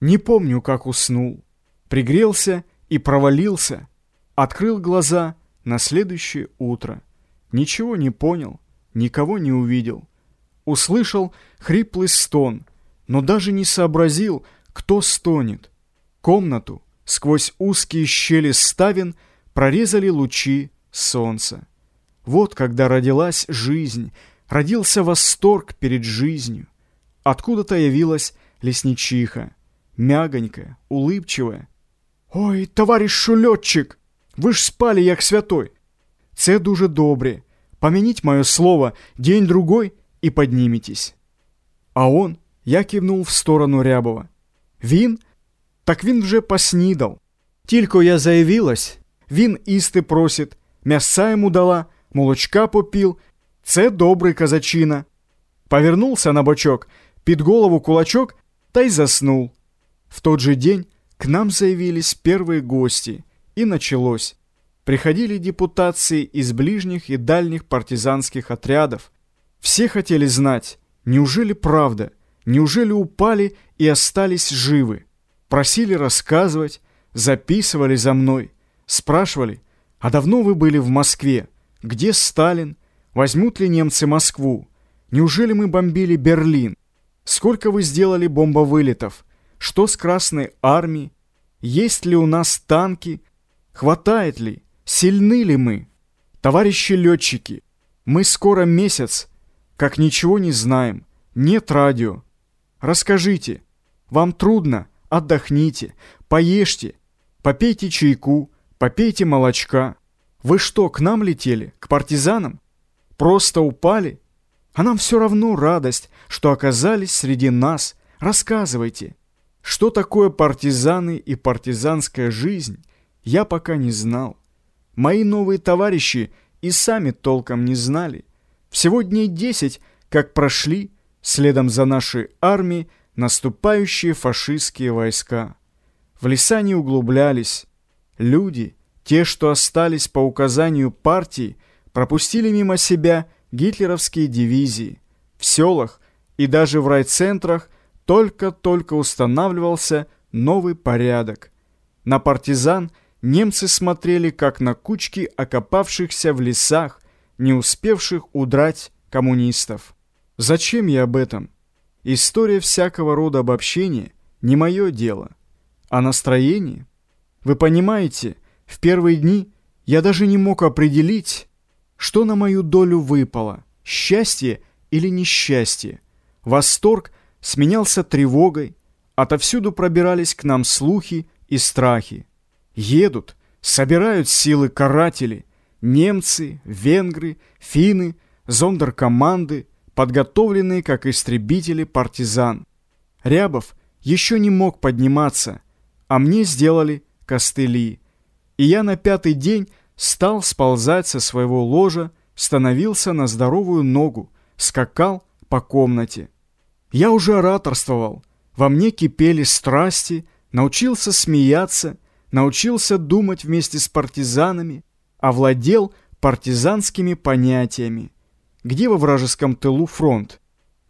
Не помню, как уснул. Пригрелся и провалился. Открыл глаза на следующее утро. Ничего не понял, никого не увидел. Услышал хриплый стон, но даже не сообразил, кто стонет. Комнату сквозь узкие щели ставен прорезали лучи солнца. Вот когда родилась жизнь, родился восторг перед жизнью. Откуда-то явилась лесничиха, мягонькая, улыбчивая. «Ой, товарищ шулетчик, ви ж спали, як святой. Це дуже добре. Помяніть моє слово день-другой и подниметесь». А он, я кивнул в сторону Рябова. Він? Так він вже поснідав. Тільки я заявилась, він істи просить, м'яса йому дала, молочка попил. Це добрий казачина. Повернулся на бочок, під голову кулачок, та й заснул. В тот же день к нам заявились первые гости, и началось. Приходили депутации из ближних и дальних партизанских отрядов. Все хотели знать, неужели правда, неужели упали и остались живы. Просили рассказывать, записывали за мной, спрашивали, а давно вы были в Москве, где Сталин, возьмут ли немцы Москву, неужели мы бомбили Берлин, сколько вы сделали бомбовылетов, что с Красной Армией, есть ли у нас танки, хватает ли, сильны ли мы. Товарищи летчики, мы скоро месяц, как ничего не знаем, нет радио. Расскажите, вам трудно, отдохните, поешьте, попейте чайку, попейте молочка. Вы что, к нам летели, к партизанам? Просто упали? А нам все равно радость, что оказались среди нас. Рассказывайте. Что такое партизаны и партизанская жизнь, я пока не знал. Мои новые товарищи и сами толком не знали. Всего дней десять, как прошли, следом за нашей армией, наступающие фашистские войска. В леса не углублялись. Люди, те, что остались по указанию партии, пропустили мимо себя гитлеровские дивизии. В селах и даже в райцентрах – только-только устанавливался новый порядок. На партизан немцы смотрели как на кучки окопавшихся в лесах, не успевших удрать коммунистов. Зачем я об этом? История всякого рода обобщения не мое дело. А настроение? Вы понимаете, в первые дни я даже не мог определить, что на мою долю выпало, счастье или несчастье. Восторг – сменялся тревогой, отовсюду пробирались к нам слухи и страхи. Едут, собирают силы каратели, немцы, венгры, финны, зондеркоманды, подготовленные как истребители партизан. Рябов еще не мог подниматься, а мне сделали костыли. И я на пятый день стал сползать со своего ложа, становился на здоровую ногу, скакал по комнате. Я уже ораторствовал, во мне кипели страсти, научился смеяться, научился думать вместе с партизанами, овладел партизанскими понятиями. Где во вражеском тылу фронт?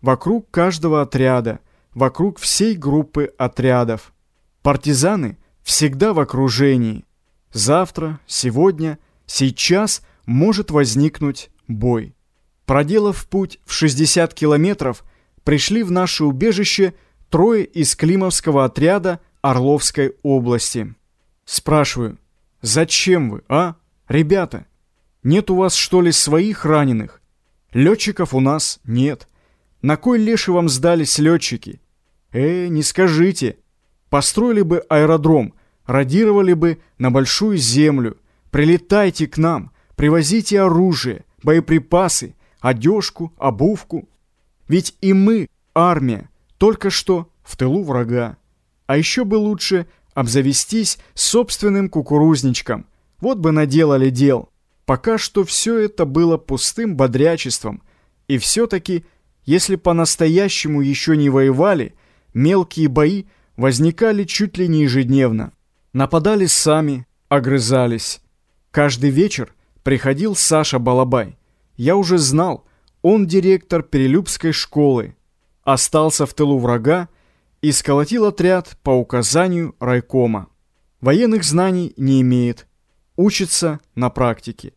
Вокруг каждого отряда, вокруг всей группы отрядов. Партизаны всегда в окружении. Завтра, сегодня, сейчас может возникнуть бой. Проделав путь в 60 километров, пришли в наше убежище трое из Климовского отряда Орловской области. Спрашиваю, зачем вы, а, ребята? Нет у вас, что ли, своих раненых? Летчиков у нас нет. На кой леши вам сдались летчики? Э, не скажите. Построили бы аэродром, радировали бы на большую землю. Прилетайте к нам, привозите оружие, боеприпасы, одежку, обувку. Ведь и мы, армия, только что в тылу врага. А еще бы лучше обзавестись собственным кукурузничком. Вот бы наделали дел. Пока что все это было пустым бодрячеством. И все-таки, если по-настоящему еще не воевали, мелкие бои возникали чуть ли не ежедневно. Нападали сами, огрызались. Каждый вечер приходил Саша Балабай. Я уже знал, он директор Перелюбской школы. Остался в тылу врага и сколотил отряд по указанию райкома. Военных знаний не имеет, учится на практике.